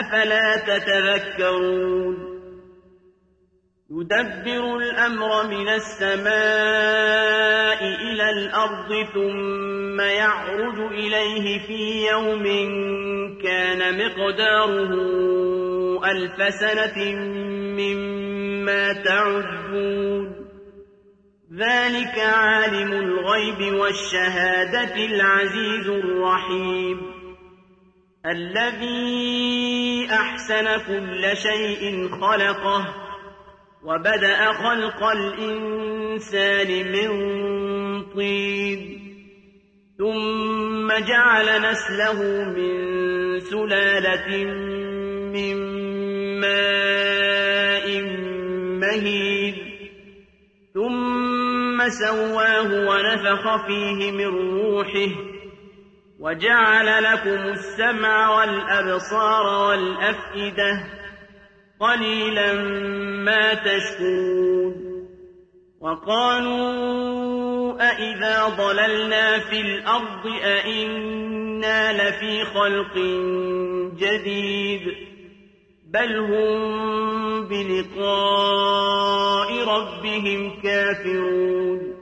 أفلا تتذكرون؟ يدبر الأمر من السماء إلى الأرض ثم يعرج إليه في يوم كان مقداره ألف سنة مما تعدون. ذلك عالم الغيب والشهادة العزيز الرحيم. الذي أحسن كل شيء خلقه وبدأ خلق الإنسان من طين ثم جعل نسله من سلالة من ماء مهين ثم سواه ونفخ فيه من روحه وجعل لكم السمع والأبصار والأفئدة قليلا ما تشكرون وقالوا أئذا ضللنا في الأرض أئنا لفي خلق جديد بل هم بلقاء ربهم كافرون